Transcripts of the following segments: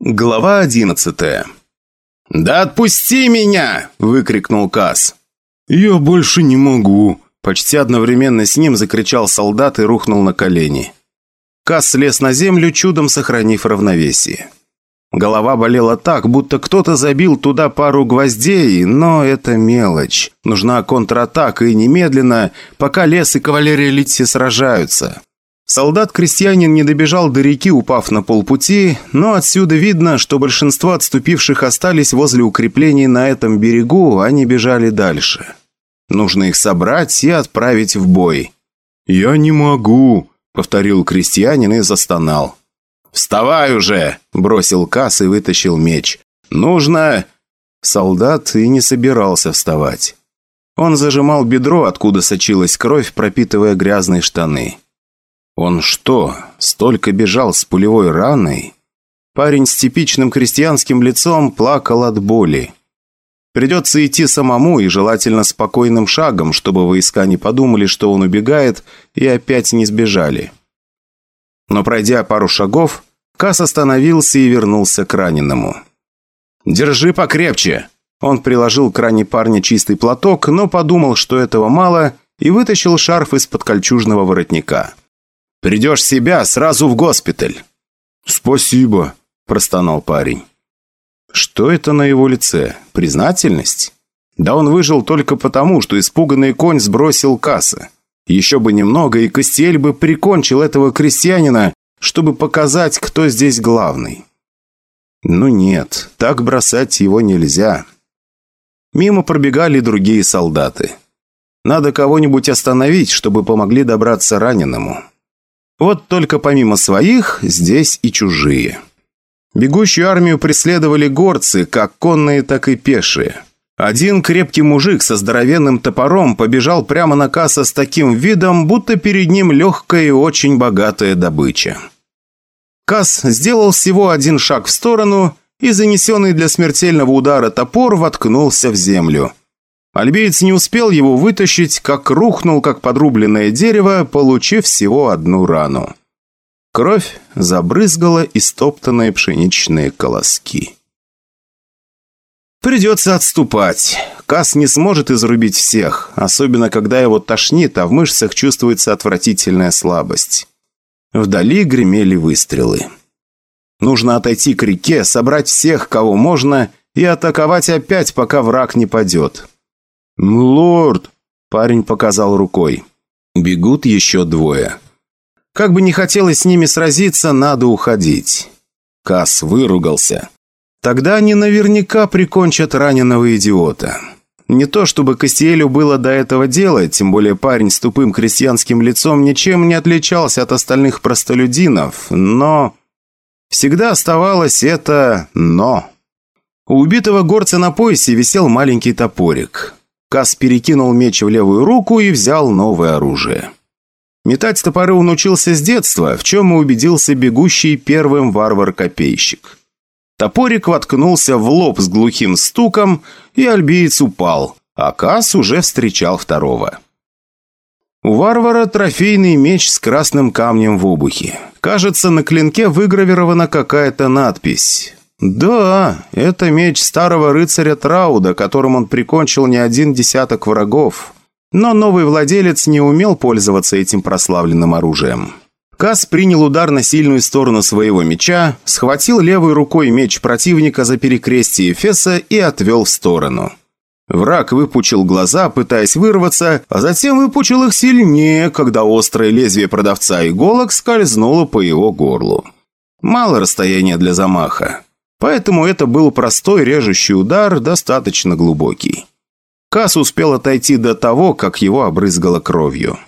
Глава одиннадцатая. «Да отпусти меня!» – выкрикнул Кас. «Я больше не могу!» Почти одновременно с ним закричал солдат и рухнул на колени. Кас слез на землю, чудом сохранив равновесие. Голова болела так, будто кто-то забил туда пару гвоздей, но это мелочь. Нужна контратака и немедленно, пока лес и кавалерия Литси сражаются. Солдат-крестьянин не добежал до реки, упав на полпути, но отсюда видно, что большинство отступивших остались возле укреплений на этом берегу, а не бежали дальше. Нужно их собрать и отправить в бой. «Я не могу», — повторил крестьянин и застонал. «Вставай уже!» – бросил Касс и вытащил меч. «Нужно...» Солдат и не собирался вставать. Он зажимал бедро, откуда сочилась кровь, пропитывая грязные штаны. Он что, столько бежал с пулевой раной? Парень с типичным крестьянским лицом плакал от боли. Придется идти самому и желательно спокойным шагом, чтобы войска не подумали, что он убегает, и опять не сбежали. Но пройдя пару шагов, Кас остановился и вернулся к раненому. «Держи покрепче!» Он приложил к ране парня чистый платок, но подумал, что этого мало, и вытащил шарф из-под кольчужного воротника. Придешь в себя, сразу в госпиталь». «Спасибо», – простонал парень. Что это на его лице? Признательность? Да он выжил только потому, что испуганный конь сбросил кассы. Еще бы немного, и Костель бы прикончил этого крестьянина, чтобы показать, кто здесь главный. Ну нет, так бросать его нельзя. Мимо пробегали другие солдаты. Надо кого-нибудь остановить, чтобы помогли добраться раненому. Вот только помимо своих, здесь и чужие. Бегущую армию преследовали горцы, как конные, так и пешие. Один крепкий мужик со здоровенным топором побежал прямо на касса с таким видом, будто перед ним легкая и очень богатая добыча. Касс сделал всего один шаг в сторону, и занесенный для смертельного удара топор воткнулся в землю. Альбеец не успел его вытащить, как рухнул, как подрубленное дерево, получив всего одну рану. Кровь забрызгала истоптанные пшеничные колоски. Придется отступать. Кас не сможет изрубить всех, особенно когда его тошнит, а в мышцах чувствуется отвратительная слабость. Вдали гремели выстрелы. Нужно отойти к реке, собрать всех, кого можно, и атаковать опять, пока враг не падет. «Лорд!» – парень показал рукой. Бегут еще двое. Как бы не хотелось с ними сразиться, надо уходить. Кас выругался. Тогда они наверняка прикончат раненого идиота. Не то чтобы Кастиэлю было до этого дела, тем более парень с тупым крестьянским лицом ничем не отличался от остальных простолюдинов, но... Всегда оставалось это «но». У убитого горца на поясе висел маленький топорик. Кас перекинул меч в левую руку и взял новое оружие. Метать топоры он учился с детства, в чем и убедился бегущий первым варвар-копейщик. Топорик воткнулся в лоб с глухим стуком, и альбиец упал, а Кас уже встречал второго. У варвара трофейный меч с красным камнем в обухе. Кажется, на клинке выгравирована какая-то надпись. «Да, это меч старого рыцаря Трауда, которым он прикончил не один десяток врагов». Но новый владелец не умел пользоваться этим прославленным оружием. Кас принял удар на сильную сторону своего меча, схватил левой рукой меч противника за перекрестие Феса и отвел в сторону. Враг выпучил глаза, пытаясь вырваться, а затем выпучил их сильнее, когда острое лезвие продавца иголок скользнуло по его горлу. Мало расстояния для замаха. Поэтому это был простой режущий удар, достаточно глубокий. Кас успел отойти до того, как его обрызгало кровью.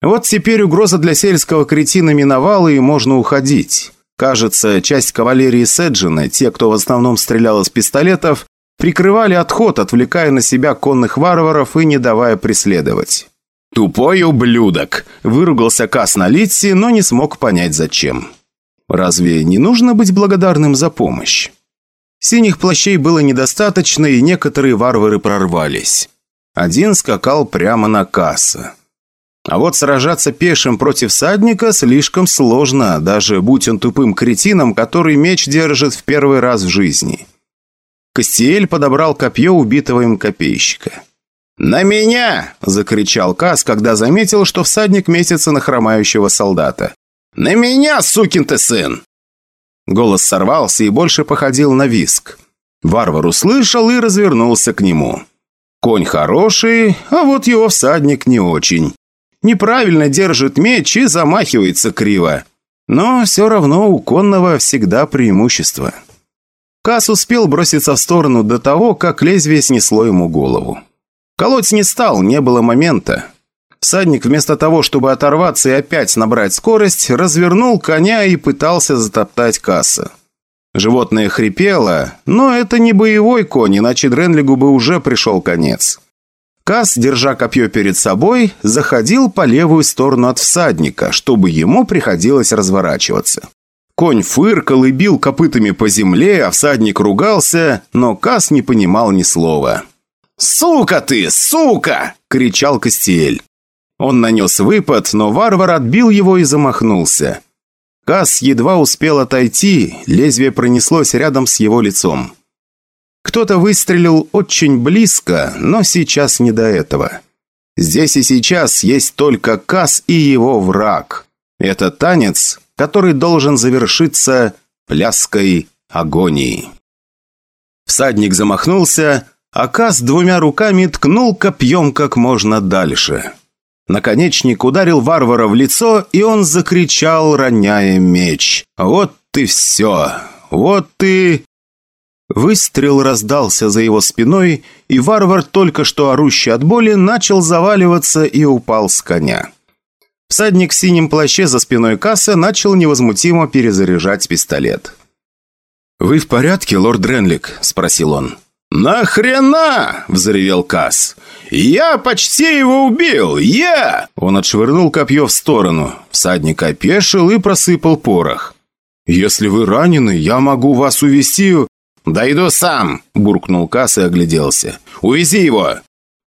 Вот теперь угроза для сельского кретина миновала, и можно уходить. Кажется, часть кавалерии Седжина, те, кто в основном стрелял из пистолетов, прикрывали отход, отвлекая на себя конных варваров и не давая преследовать. «Тупой ублюдок!» – выругался Кас на Литси, но не смог понять зачем. Разве не нужно быть благодарным за помощь? Синих плащей было недостаточно, и некоторые варвары прорвались. Один скакал прямо на касса. А вот сражаться пешим против всадника слишком сложно, даже будь он тупым кретином, который меч держит в первый раз в жизни. Костиэль подобрал копье убитого им копейщика. «На меня!» – закричал Кас, когда заметил, что всадник месяца на хромающего солдата. «На меня, сукин ты сын!» Голос сорвался и больше походил на виск. Варвар услышал и развернулся к нему. Конь хороший, а вот его всадник не очень. Неправильно держит меч и замахивается криво. Но все равно у конного всегда преимущество. Кас успел броситься в сторону до того, как лезвие снесло ему голову. Колоть не стал, не было момента. Всадник вместо того, чтобы оторваться и опять набрать скорость, развернул коня и пытался затоптать Касса. Животное хрипело, но это не боевой конь, иначе Дренлигу бы уже пришел конец. Кас, держа копье перед собой, заходил по левую сторону от всадника, чтобы ему приходилось разворачиваться. Конь фыркал и бил копытами по земле, а всадник ругался, но Кас не понимал ни слова. «Сука ты, сука!» – кричал Костиэль. Он нанес выпад, но варвар отбил его и замахнулся. Кас едва успел отойти, лезвие пронеслось рядом с его лицом. Кто-то выстрелил очень близко, но сейчас не до этого. Здесь и сейчас есть только Кас и его враг. Это танец, который должен завершиться пляской агонии. Всадник замахнулся, а Кас двумя руками ткнул копьем как можно дальше. Наконечник ударил варвара в лицо, и он закричал, роняя меч. «Вот ты все! Вот ты...» Выстрел раздался за его спиной, и варвар, только что орущий от боли, начал заваливаться и упал с коня. Всадник в синем плаще за спиной кассы начал невозмутимо перезаряжать пистолет. «Вы в порядке, лорд Дренлик?» – спросил он. «Нахрена?» – взревел Касс. «Я почти его убил! Я!» Он отшвырнул копье в сторону. Всадник опешил и просыпал порох. «Если вы ранены, я могу вас увести...» «Дойду сам!» – буркнул Касс и огляделся. «Увези его!»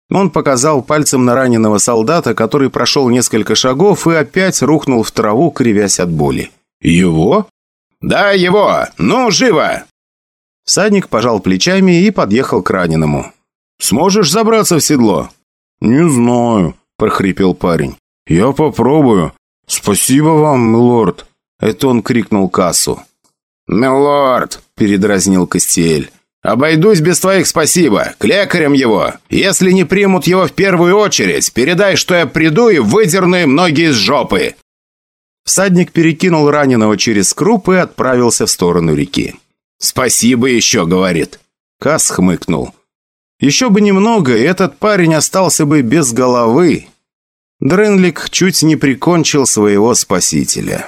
Он показал пальцем на раненого солдата, который прошел несколько шагов и опять рухнул в траву, кривясь от боли. «Его?» «Да, его! Ну, живо!» Всадник пожал плечами и подъехал к раненому. «Сможешь забраться в седло?» «Не знаю», – прохрипел парень. «Я попробую. Спасибо вам, милорд». Это он крикнул кассу. «Милорд», – передразнил Костиэль. «Обойдусь без твоих спасибо. К лекарям его. Если не примут его в первую очередь, передай, что я приду и выдерну им ноги из жопы». Всадник перекинул раненого через круп и отправился в сторону реки. «Спасибо еще», — говорит. Кас хмыкнул. «Еще бы немного, и этот парень остался бы без головы». Дренлик чуть не прикончил своего спасителя.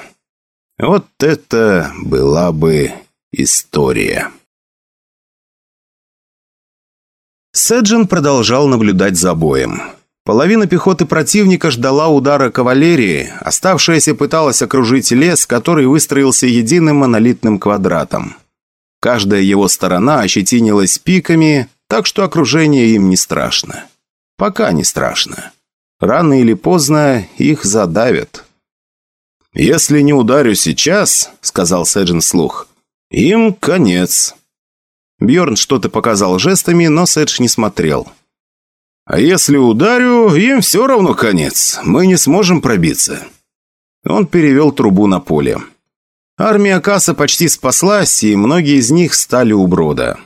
Вот это была бы история. Седжин продолжал наблюдать за боем. Половина пехоты противника ждала удара кавалерии, оставшаяся пыталась окружить лес, который выстроился единым монолитным квадратом. Каждая его сторона ощетинилась пиками, так что окружение им не страшно. Пока не страшно. Рано или поздно их задавят. «Если не ударю сейчас», — сказал Сэджин вслух, — «им конец». Бьорн что-то показал жестами, но Сэдж не смотрел. «А если ударю, им все равно конец. Мы не сможем пробиться». Он перевел трубу на поле. Армия Касса почти спаслась, и многие из них стали у брода.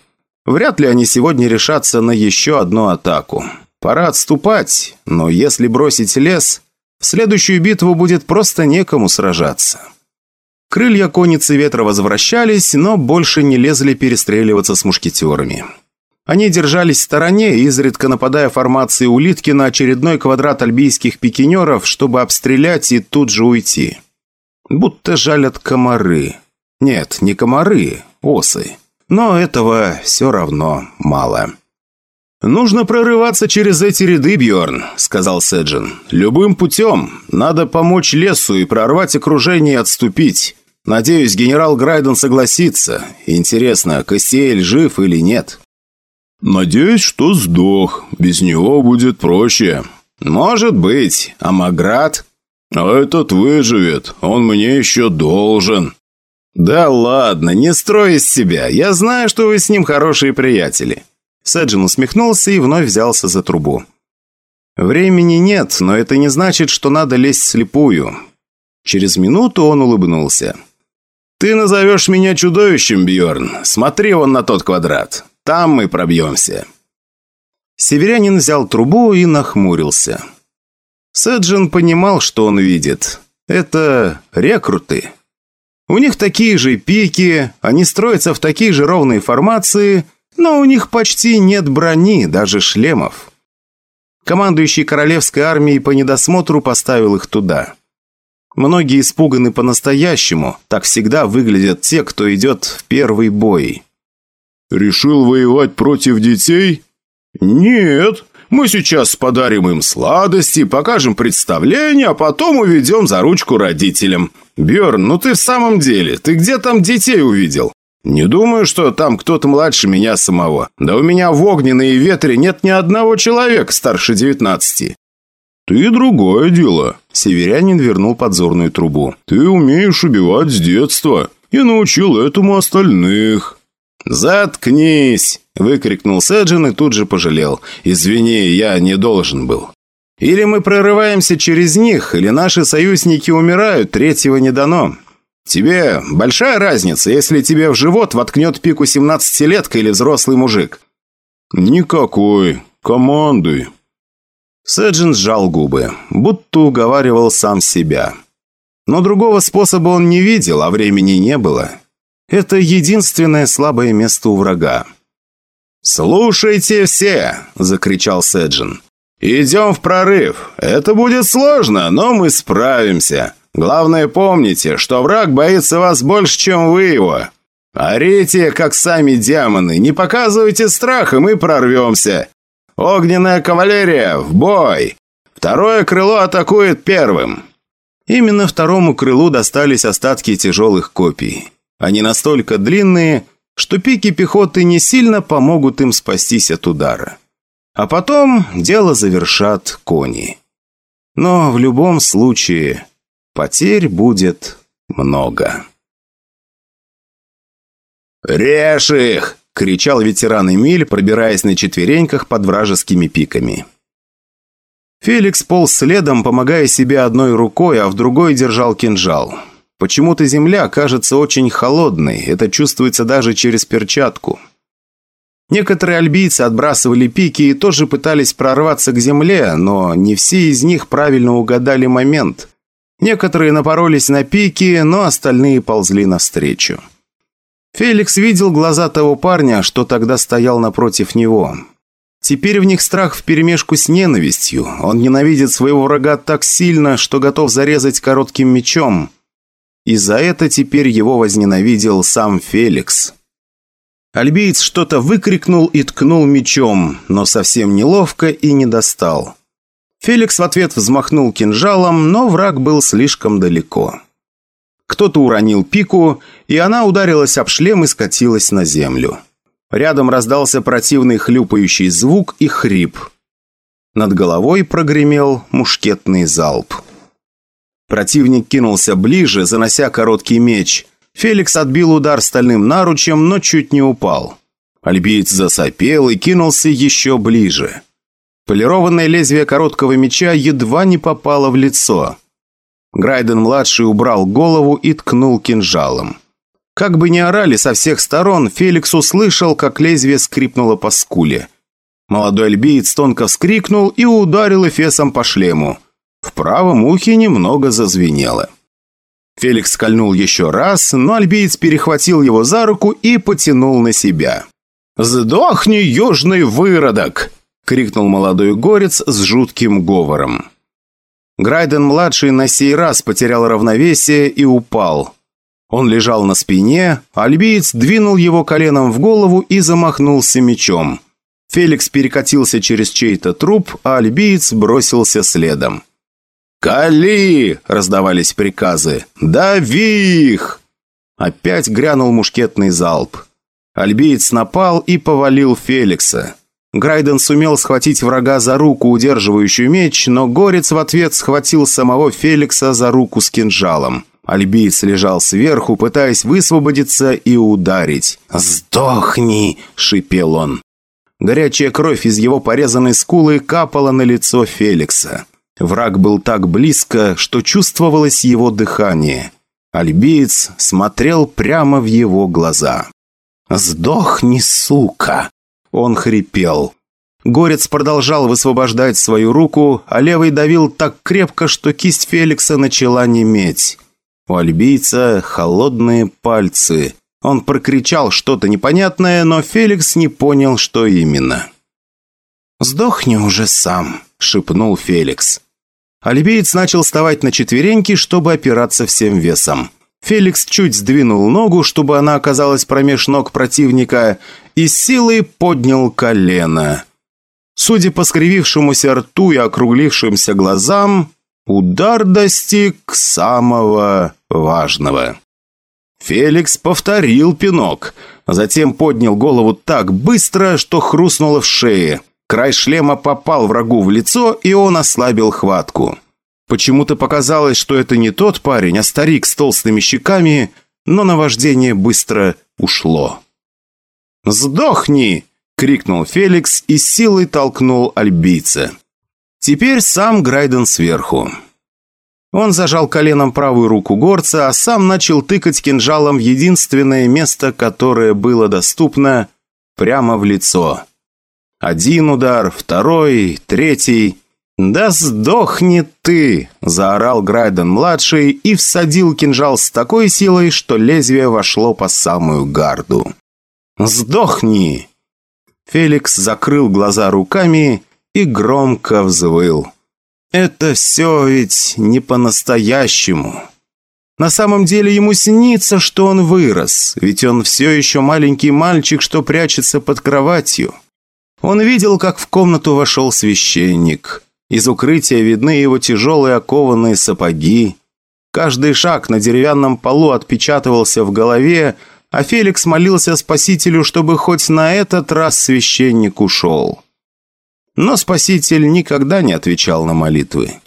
Вряд ли они сегодня решатся на еще одну атаку. Пора отступать, но если бросить лес, в следующую битву будет просто некому сражаться. Крылья конницы ветра возвращались, но больше не лезли перестреливаться с мушкетерами. Они держались в стороне, изредка нападая формацией улитки на очередной квадрат альбийских пикинеров, чтобы обстрелять и тут же уйти. Будто жалят комары. Нет, не комары, осы. Но этого все равно мало. «Нужно прорываться через эти ряды, Бьорн», — сказал Седжин. «Любым путем. Надо помочь лесу и прорвать окружение и отступить. Надеюсь, генерал Грайден согласится. Интересно, Костиэль жив или нет?» «Надеюсь, что сдох. Без него будет проще». «Может быть. А Маград?» «А этот выживет. Он мне еще должен». «Да ладно, не строй из себя. Я знаю, что вы с ним хорошие приятели». Сэджин усмехнулся и вновь взялся за трубу. «Времени нет, но это не значит, что надо лезть слепую». Через минуту он улыбнулся. «Ты назовешь меня чудовищем, Бьорн. Смотри вон на тот квадрат. Там мы пробьемся». Северянин взял трубу и нахмурился. Сэджин понимал, что он видит. Это рекруты. У них такие же пики, они строятся в такие же ровные формации, но у них почти нет брони, даже шлемов. Командующий королевской армией по недосмотру поставил их туда. Многие испуганы по-настоящему, так всегда выглядят те, кто идет в первый бой. «Решил воевать против детей?» «Нет, мы сейчас подарим им сладости, покажем представление, а потом уведем за ручку родителям. Бьорн, ну ты в самом деле, ты где там детей увидел? Не думаю, что там кто-то младше меня самого. Да у меня в огненной и ветре нет ни одного человека старше девятнадцати. «Ты другое дело», — северянин вернул подзорную трубу. «Ты умеешь убивать с детства и научил этому остальных». «Заткнись!» – выкрикнул Сэджин и тут же пожалел. «Извини, я не должен был». «Или мы прорываемся через них, или наши союзники умирают, третьего не дано. Тебе большая разница, если тебе в живот воткнет пику семнадцатилетка или взрослый мужик?» «Никакой. Командуй». Сэджин сжал губы, будто уговаривал сам себя. Но другого способа он не видел, а времени не было. Это единственное слабое место у врага. «Слушайте все!» – закричал Сэджин. «Идем в прорыв. Это будет сложно, но мы справимся. Главное помните, что враг боится вас больше, чем вы его. Орите, как сами демоны, не показывайте страх, и мы прорвемся. Огненная кавалерия, в бой! Второе крыло атакует первым!» Именно второму крылу достались остатки тяжелых копий. Они настолько длинные, что пики пехоты не сильно помогут им спастись от удара. А потом дело завершат кони. Но в любом случае потерь будет много. «Режь их!» – кричал ветеран Эмиль, пробираясь на четвереньках под вражескими пиками. Феликс полз следом, помогая себе одной рукой, а в другой держал кинжал. Почему-то земля кажется очень холодной, это чувствуется даже через перчатку. Некоторые альбийцы отбрасывали пики и тоже пытались прорваться к земле, но не все из них правильно угадали момент. Некоторые напоролись на пики, но остальные ползли навстречу. Феликс видел глаза того парня, что тогда стоял напротив него. Теперь в них страх вперемешку с ненавистью. Он ненавидит своего врага так сильно, что готов зарезать коротким мечом – и за это теперь его возненавидел сам Феликс. Альбиец что-то выкрикнул и ткнул мечом, но совсем неловко и не достал. Феликс в ответ взмахнул кинжалом, но враг был слишком далеко. Кто-то уронил пику, и она ударилась об шлем и скатилась на землю. Рядом раздался противный хлюпающий звук и хрип. Над головой прогремел мушкетный залп. Противник кинулся ближе, занося короткий меч. Феликс отбил удар стальным наручем, но чуть не упал. Альбиец засопел и кинулся еще ближе. Полированное лезвие короткого меча едва не попало в лицо. Грайден-младший убрал голову и ткнул кинжалом. Как бы ни орали со всех сторон, Феликс услышал, как лезвие скрипнуло по скуле. Молодой альбиец тонко вскрикнул и ударил эфесом по шлему. В правом ухе немного зазвенело. Феликс скольнул еще раз, но альбиец перехватил его за руку и потянул на себя. «Сдохни, южный выродок!» — крикнул молодой горец с жутким говором. Грайден-младший на сей раз потерял равновесие и упал. Он лежал на спине, альбиец двинул его коленом в голову и замахнулся мечом. Феликс перекатился через чей-то труп, а альбиец бросился следом. «Кали!» – раздавались приказы. «Дави их!» Опять грянул мушкетный залп. Альбиец напал и повалил Феликса. Грайден сумел схватить врага за руку, удерживающую меч, но Горец в ответ схватил самого Феликса за руку с кинжалом. Альбиец лежал сверху, пытаясь высвободиться и ударить. «Сдохни!» – шипел он. Горячая кровь из его порезанной скулы капала на лицо Феликса. Враг был так близко, что чувствовалось его дыхание. Альбиец смотрел прямо в его глаза. «Сдохни, сука!» Он хрипел. Горец продолжал высвобождать свою руку, а левый давил так крепко, что кисть Феликса начала неметь. У альбийца холодные пальцы. Он прокричал что-то непонятное, но Феликс не понял, что именно. «Сдохни уже сам», — шепнул Феликс. Альбиец начал вставать на четвереньки, чтобы опираться всем весом. Феликс чуть сдвинул ногу, чтобы она оказалась промеж ног противника, и силой поднял колено. Судя по скривившемуся рту и округлившимся глазам, удар достиг самого важного. Феликс повторил пинок, затем поднял голову так быстро, что хрустнуло в шее. Край шлема попал врагу в лицо, и он ослабил хватку. Почему-то показалось, что это не тот парень, а старик с толстыми щеками, но наваждение быстро ушло. «Сдохни!» — крикнул Феликс и силой толкнул альбийца. Теперь сам Грайден сверху. Он зажал коленом правую руку горца, а сам начал тыкать кинжалом в единственное место, которое было доступно, прямо в лицо. Один удар, второй, третий. «Да сдохни ты!» – заорал Грайден-младший и всадил кинжал с такой силой, что лезвие вошло по самую гарду. «Сдохни!» Феликс закрыл глаза руками и громко взвыл. Это все ведь не по-настоящему. На самом деле ему снится, что он вырос, ведь он все еще маленький мальчик, что прячется под кроватью. Он видел, как в комнату вошел священник. Из укрытия видны его тяжелые окованные сапоги. Каждый шаг на деревянном полу отпечатывался в голове, а Феликс молился Спасителю, чтобы хоть на этот раз священник ушел. Но Спаситель никогда не отвечал на молитвы.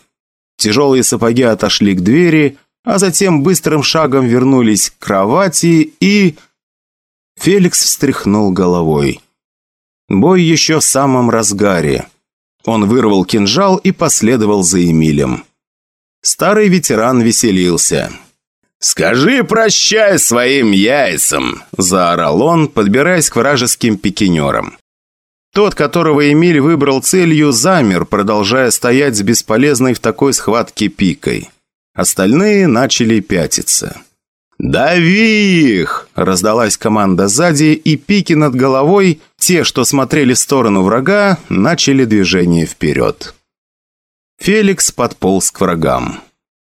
Тяжелые сапоги отошли к двери, а затем быстрым шагом вернулись к кровати и... Феликс встряхнул головой. Бой еще в самом разгаре. Он вырвал кинжал и последовал за Эмилем. Старый ветеран веселился. «Скажи прощай своим яйцам!» – заорал он, подбираясь к вражеским пикинерам. Тот, которого Эмиль выбрал целью, замер, продолжая стоять с бесполезной в такой схватке пикой. Остальные начали пятиться. «Дави их!» – раздалась команда сзади, и пики над головой, те, что смотрели в сторону врага, начали движение вперед. Феликс подполз к врагам.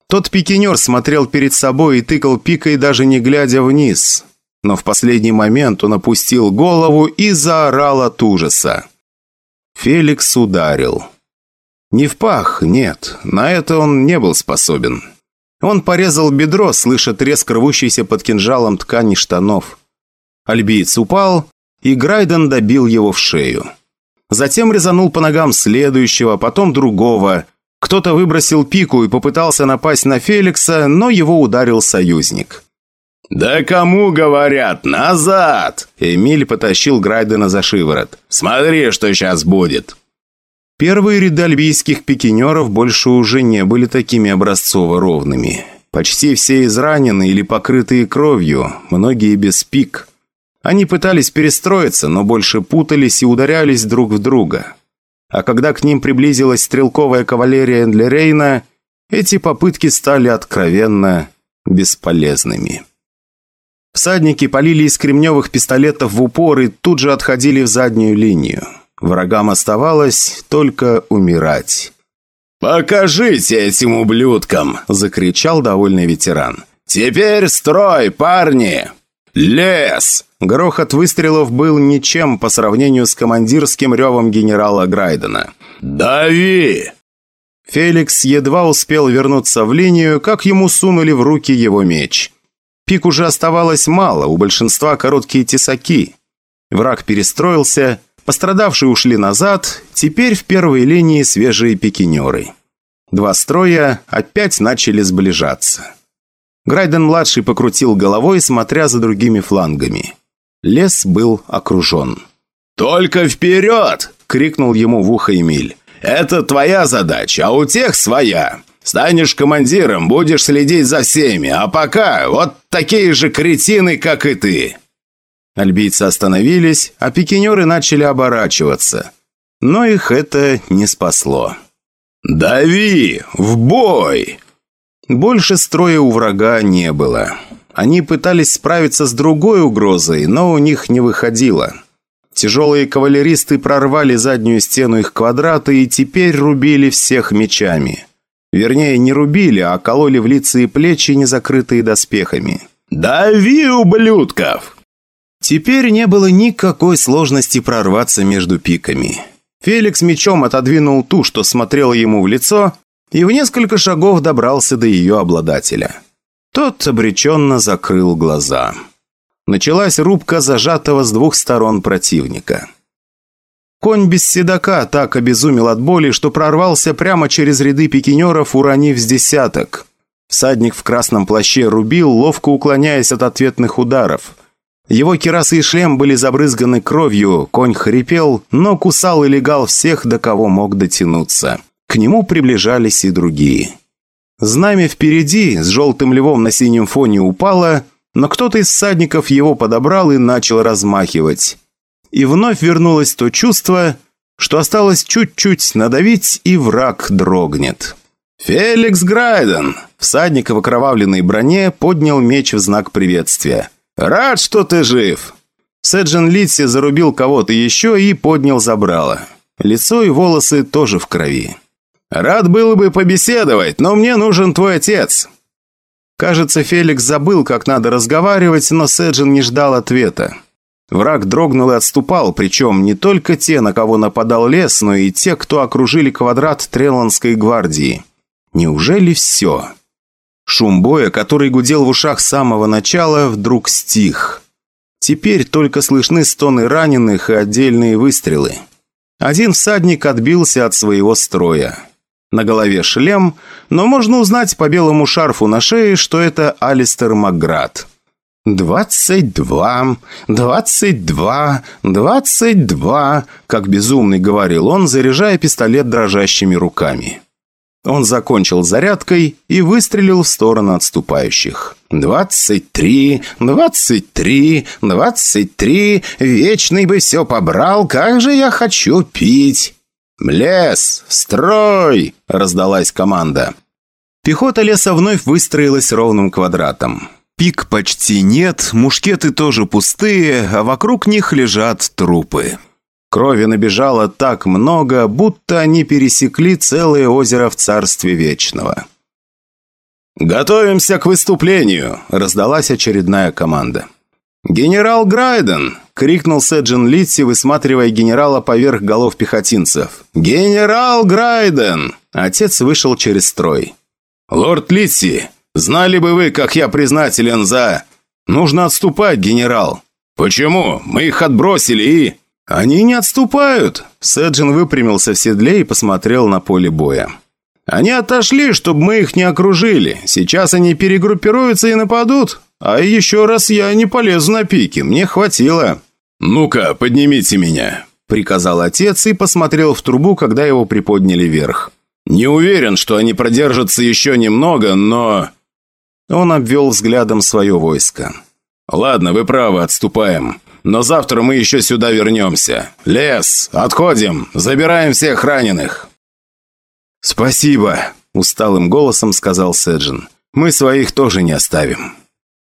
Тот пикинер смотрел перед собой и тыкал пикой, даже не глядя вниз но в последний момент он опустил голову и заорал от ужаса. Феликс ударил. Не в пах, нет, на это он не был способен. Он порезал бедро, слыша треск рвущейся под кинжалом ткани штанов. Альбиец упал, и Грайден добил его в шею. Затем резанул по ногам следующего, потом другого. Кто-то выбросил пику и попытался напасть на Феликса, но его ударил союзник. «Да кому говорят? Назад!» Эмиль потащил Грайдена за шиворот. «Смотри, что сейчас будет!» Первые ряды альбийских пикинеров больше уже не были такими образцово-ровными. Почти все изранены или покрытые кровью, многие без пик. Они пытались перестроиться, но больше путались и ударялись друг в друга. А когда к ним приблизилась стрелковая кавалерия Эндлерейна, эти попытки стали откровенно бесполезными. Всадники полили из кремневых пистолетов в упор и тут же отходили в заднюю линию. Врагам оставалось только умирать. «Покажите этим ублюдкам!» – закричал довольный ветеран. «Теперь строй, парни! Лес!» Грохот выстрелов был ничем по сравнению с командирским ревом генерала Грайдена. «Дави!» Феликс едва успел вернуться в линию, как ему сунули в руки его меч. Пик уже оставалось мало, у большинства короткие тесаки. Враг перестроился, Пострадавшие ушли назад, теперь в первой линии свежие пикинеры. Два строя опять начали сближаться. Грайден-младший покрутил головой, смотря за другими флангами. Лес был окружен. «Только вперед!» — крикнул ему в ухо Эмиль. «Это твоя задача, а у тех своя. Станешь командиром, будешь следить за всеми, а пока вот такие же кретины, как и ты». Альбийцы остановились, а пикинеры начали оборачиваться. Но их это не спасло. «Дави! В бой!» Больше строя у врага не было. Они пытались справиться с другой угрозой, но у них не выходило. Тяжелые кавалеристы прорвали заднюю стену их квадрата и теперь рубили всех мечами. Вернее, не рубили, а кололи в лица и плечи, не закрытые доспехами. «Дави, ублюдков!» Теперь не было никакой сложности прорваться между пиками. Феликс мечом отодвинул ту, что смотрела ему в лицо, и в несколько шагов добрался до ее обладателя. Тот обреченно закрыл глаза. Началась рубка зажатого с двух сторон противника. Конь без седока так обезумел от боли, что прорвался прямо через ряды пикинеров, уронив с десяток. Всадник в красном плаще рубил, ловко уклоняясь от ответных ударов. Его кирасы и шлем были забрызганы кровью, конь хрипел, но кусал и легал всех, до кого мог дотянуться. К нему приближались и другие. Знамя впереди, с желтым львом на синем фоне упало, но кто-то из всадников его подобрал и начал размахивать. И вновь вернулось то чувство, что осталось чуть-чуть надавить, и враг дрогнет. «Феликс Грайден!» Всадник в окровавленной броне поднял меч в знак приветствия. «Рад, что ты жив!» Сэджин Литси зарубил кого-то еще и поднял забрало. Лицо и волосы тоже в крови. «Рад было бы побеседовать, но мне нужен твой отец». Кажется, Феликс забыл, как надо разговаривать, но Сэджин не ждал ответа. Враг дрогнул и отступал, причем не только те, на кого нападал лес, но и те, кто окружили квадрат Треландской гвардии. Неужели все? Шум боя, который гудел в ушах с самого начала, вдруг стих. Теперь только слышны стоны раненых и отдельные выстрелы. Один всадник отбился от своего строя. На голове шлем, но можно узнать по белому шарфу на шее, что это Алистер Макград. «Двадцать два, двадцать два, двадцать два», как безумный говорил он, заряжая пистолет дрожащими руками. Он закончил зарядкой и выстрелил в сторону отступающих. «Двадцать три, двадцать три, двадцать три, вечный бы все побрал, как же я хочу пить!» «Лес! Строй!» – раздалась команда. Пехота леса вновь выстроилась ровным квадратом. Пик почти нет, мушкеты тоже пустые, а вокруг них лежат трупы. Крови набежало так много, будто они пересекли целое озеро в Царстве Вечного. «Готовимся к выступлению!» – раздалась очередная команда. «Генерал Грайден!» – крикнул Сэджин Литси, высматривая генерала поверх голов пехотинцев. «Генерал Грайден!» Отец вышел через строй. «Лорд Литси, знали бы вы, как я признателен за...» «Нужно отступать, генерал». «Почему? Мы их отбросили и...» «Они не отступают!» Сэджин выпрямился в седле и посмотрел на поле боя. «Они отошли, чтобы мы их не окружили. Сейчас они перегруппируются и нападут. А еще раз я не полезу на пики, мне хватило». «Ну-ка, поднимите меня», – приказал отец и посмотрел в трубу, когда его приподняли вверх. «Не уверен, что они продержатся еще немного, но...» Он обвел взглядом свое войско. «Ладно, вы правы, отступаем. Но завтра мы еще сюда вернемся. Лес, отходим, забираем всех раненых». «Спасибо», – усталым голосом сказал Седжин. «Мы своих тоже не оставим».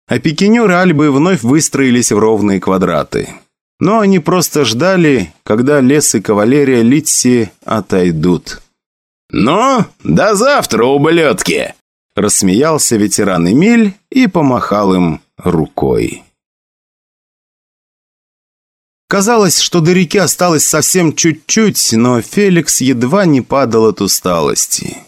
А пикинеры Альбы вновь выстроились в ровные квадраты. Но они просто ждали, когда лес и кавалерия Литси отойдут. «Ну, до завтра, ублюдки!» Рассмеялся ветеран Эмиль и помахал им рукой. Казалось, что до реки осталось совсем чуть-чуть, но Феликс едва не падал от усталости.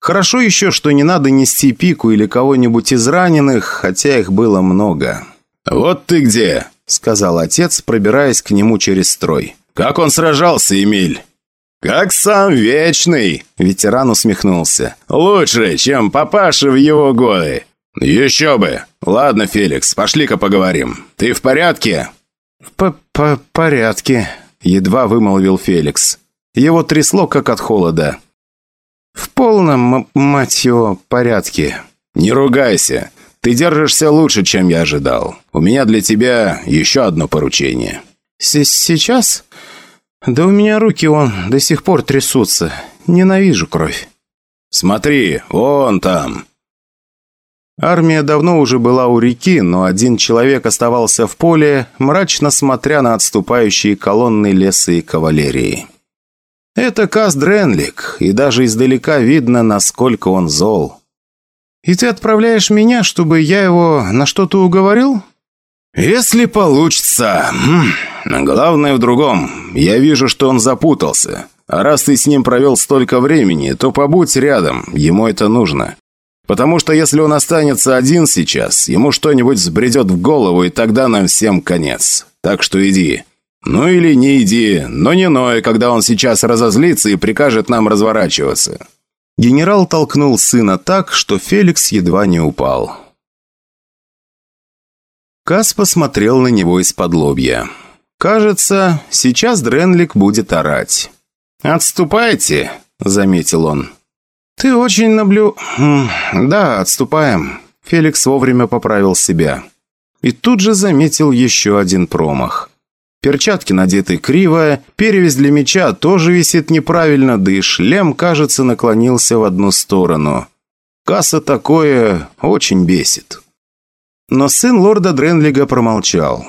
Хорошо еще, что не надо нести пику или кого-нибудь из раненых, хотя их было много. «Вот ты где!» — сказал отец, пробираясь к нему через строй. Как он сражался, Эмиль?» «Как сам Вечный!» – ветеран усмехнулся. «Лучше, чем папаша в его годы!» «Еще бы! Ладно, Феликс, пошли-ка поговорим. Ты в порядке?» «В -по порядке», – едва вымолвил Феликс. Его трясло, как от холода. «В полном, мать его, порядке». «Не ругайся. Ты держишься лучше, чем я ожидал. У меня для тебя еще одно поручение». С «Сейчас? Да у меня руки, он до сих пор трясутся. Ненавижу кровь». «Смотри, вон там». Армия давно уже была у реки, но один человек оставался в поле, мрачно смотря на отступающие колонны леса и кавалерии. Это Каз Дренлик, и даже издалека видно, насколько он зол. «И ты отправляешь меня, чтобы я его на что-то уговорил?» «Если получится. Главное в другом. Я вижу, что он запутался. А раз ты с ним провел столько времени, то побудь рядом, ему это нужно. Потому что если он останется один сейчас, ему что-нибудь взбредет в голову, и тогда нам всем конец. Так что иди. Ну или не иди, но не ной, когда он сейчас разозлится и прикажет нам разворачиваться». Генерал толкнул сына так, что Феликс едва не упал. Кас посмотрел на него из-под лобья. «Кажется, сейчас Дренлик будет орать». «Отступайте», — заметил он. «Ты очень наблю...» «Да, отступаем». Феликс вовремя поправил себя. И тут же заметил еще один промах. Перчатки надеты криво, перевязь для меча тоже висит неправильно, да и шлем, кажется, наклонился в одну сторону. Касса такое очень бесит. Но сын лорда Дренлига промолчал.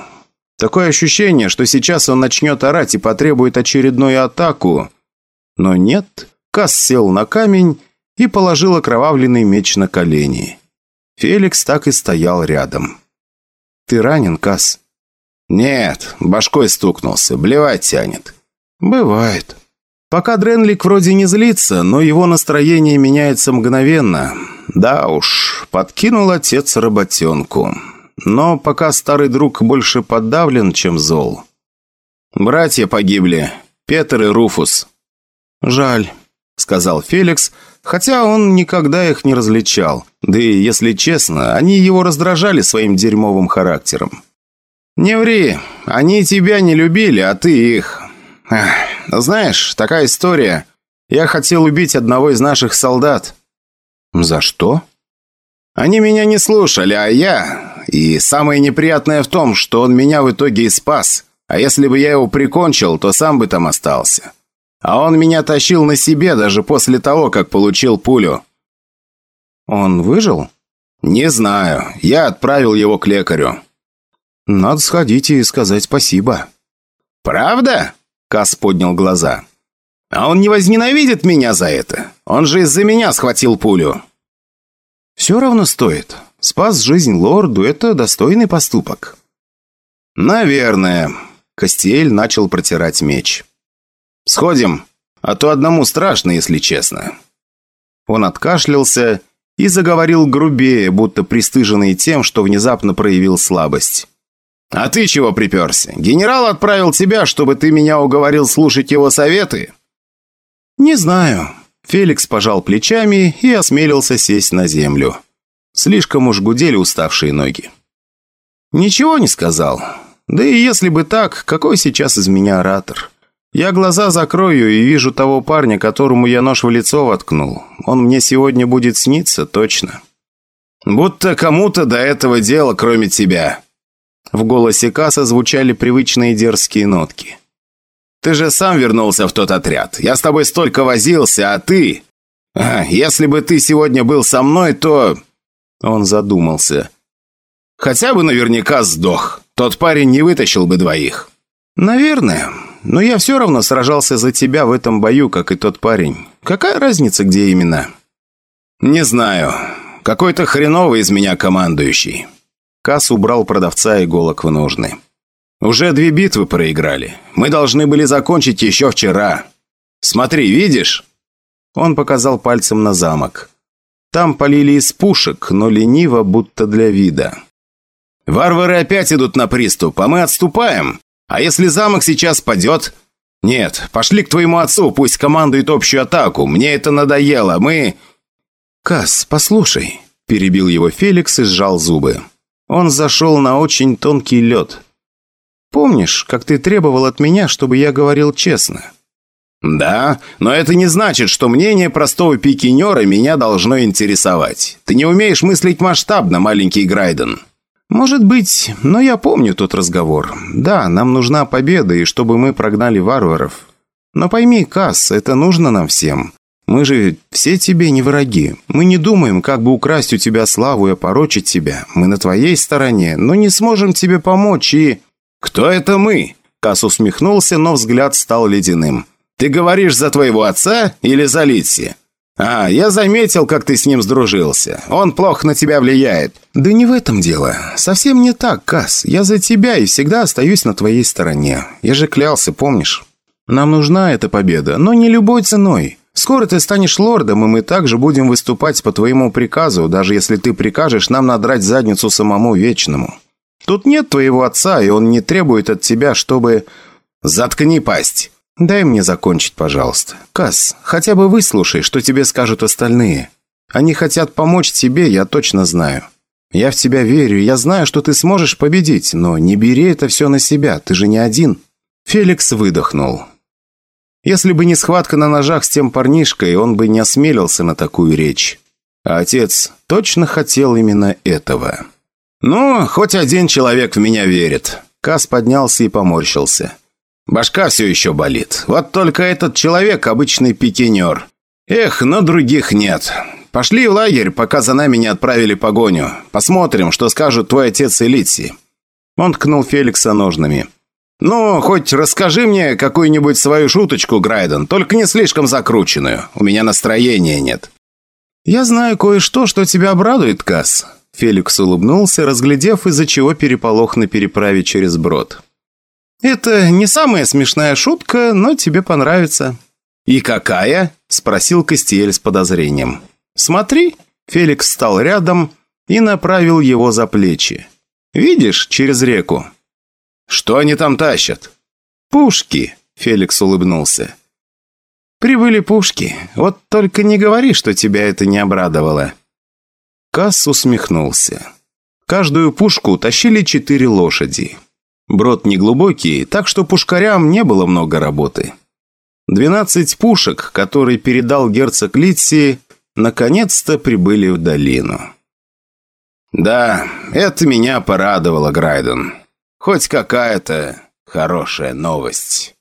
Такое ощущение, что сейчас он начнет орать и потребует очередную атаку. Но нет, Касс сел на камень и положил окровавленный меч на колени. Феликс так и стоял рядом. «Ты ранен, Касс?» «Нет, башкой стукнулся, блевать тянет». «Бывает». Пока Дренлик вроде не злится, но его настроение меняется мгновенно. Да уж, подкинул отец работенку. Но пока старый друг больше подавлен, чем зол. «Братья погибли. Петр и Руфус». «Жаль», — сказал Феликс, хотя он никогда их не различал. Да и, если честно, они его раздражали своим дерьмовым характером. «Не ври, они тебя не любили, а ты их. Эх, знаешь, такая история. Я хотел убить одного из наших солдат». «За что?» «Они меня не слушали, а я... И самое неприятное в том, что он меня в итоге и спас. А если бы я его прикончил, то сам бы там остался. А он меня тащил на себе даже после того, как получил пулю». «Он выжил?» «Не знаю. Я отправил его к лекарю». «Надо сходить и сказать спасибо». «Правда?» – Кас поднял глаза. «А он не возненавидит меня за это? Он же из-за меня схватил пулю». «Все равно стоит. Спас жизнь лорду – это достойный поступок». «Наверное». Костель начал протирать меч. «Сходим, а то одному страшно, если честно». Он откашлялся и заговорил грубее, будто пристыженный тем, что внезапно проявил слабость. «А ты чего приперся? Генерал отправил тебя, чтобы ты меня уговорил слушать его советы?» «Не знаю». Феликс пожал плечами и осмелился сесть на землю. Слишком уж гудели уставшие ноги. «Ничего не сказал. Да и если бы так, какой сейчас из меня оратор? Я глаза закрою и вижу того парня, которому я нож в лицо воткнул. Он мне сегодня будет сниться, точно». «Будто кому-то до этого дела, кроме тебя», в голосе Касса звучали привычные дерзкие нотки. «Ты же сам вернулся в тот отряд. Я с тобой столько возился, а ты... А, если бы ты сегодня был со мной, то...» Он задумался. «Хотя бы наверняка сдох. Тот парень не вытащил бы двоих». «Наверное. Но я все равно сражался за тебя в этом бою, как и тот парень. Какая разница, где именно?» «Не знаю. Какой-то хреновый из меня командующий». Касс убрал продавца иголок в ножны. «Уже две битвы проиграли. Мы должны были закончить еще вчера. Смотри, видишь?» Он показал пальцем на замок. Там полили из пушек, но лениво, будто для вида. «Варвары опять идут на приступ, а мы отступаем. А если замок сейчас падет? «Нет, пошли к твоему отцу, пусть командует общую атаку. Мне это надоело, мы...» «Кас, послушай», – перебил его Феликс и сжал зубы. Он зашел на очень тонкий лед. «Помнишь, как ты требовал от меня, чтобы я говорил честно?» «Да, но это не значит, что мнение простого пикинера меня должно интересовать. Ты не умеешь мыслить масштабно, маленький Грайден». «Может быть, но я помню тот разговор. Да, нам нужна победа, и чтобы мы прогнали варваров. Но пойми, Касс, это нужно нам всем. Мы же все тебе не враги. Мы не думаем, как бы украсть у тебя славу и опорочить тебя. Мы на твоей стороне, но не сможем тебе помочь и...» «Кто это мы?» Касс усмехнулся, но взгляд стал ледяным. «Ты говоришь за твоего отца или за Литси?» «А, я заметил, как ты с ним сдружился. Он плохо на тебя влияет». «Да не в этом дело. Совсем не так, Касс. Я за тебя и всегда остаюсь на твоей стороне. Я же клялся, помнишь? Нам нужна эта победа, но не любой ценой. Скоро ты станешь лордом, и мы также будем выступать по твоему приказу, даже если ты прикажешь нам надрать задницу самому Вечному. Тут нет твоего отца, и он не требует от тебя, чтобы...» «Заткни пасть!» «Дай мне закончить, пожалуйста. Касс, хотя бы выслушай, что тебе скажут остальные. Они хотят помочь тебе, я точно знаю. Я в тебя верю, я знаю, что ты сможешь победить, но не бери это все на себя, ты же не один». Феликс выдохнул. Если бы не схватка на ножах с тем парнишкой, он бы не осмелился на такую речь. А отец точно хотел именно этого. «Ну, хоть один человек в меня верит». Кас поднялся и поморщился. Башка все еще болит. Вот только этот человек обычный пикинер. Эх, но других нет. Пошли в лагерь, пока за нами не отправили погоню. Посмотрим, что скажут твой отец и Литси». Он ткнул Феликса ножными. «Ну, хоть расскажи мне какую-нибудь свою шуточку, Грайден, только не слишком закрученную. У меня настроения нет». «Я знаю кое-что, что тебя обрадует, Касс». Феликс улыбнулся, разглядев, из-за чего переполох на переправе через брод. «Это не самая смешная шутка, но тебе понравится». «И какая?» – спросил Костиэль с подозрением. «Смотри». Феликс встал рядом и направил его за плечи. «Видишь, через реку?» «Что они там тащат?» «Пушки», – Феликс улыбнулся. «Прибыли пушки. Вот только не говори, что тебя это не обрадовало». Касс усмехнулся. Каждую пушку тащили четыре лошади. Брод неглубокий, так что пушкарям не было много работы. Двенадцать пушек, которые передал герцог Литси, наконец-то прибыли в долину. «Да, это меня порадовало, Грайден. Хоть какая-то хорошая новость».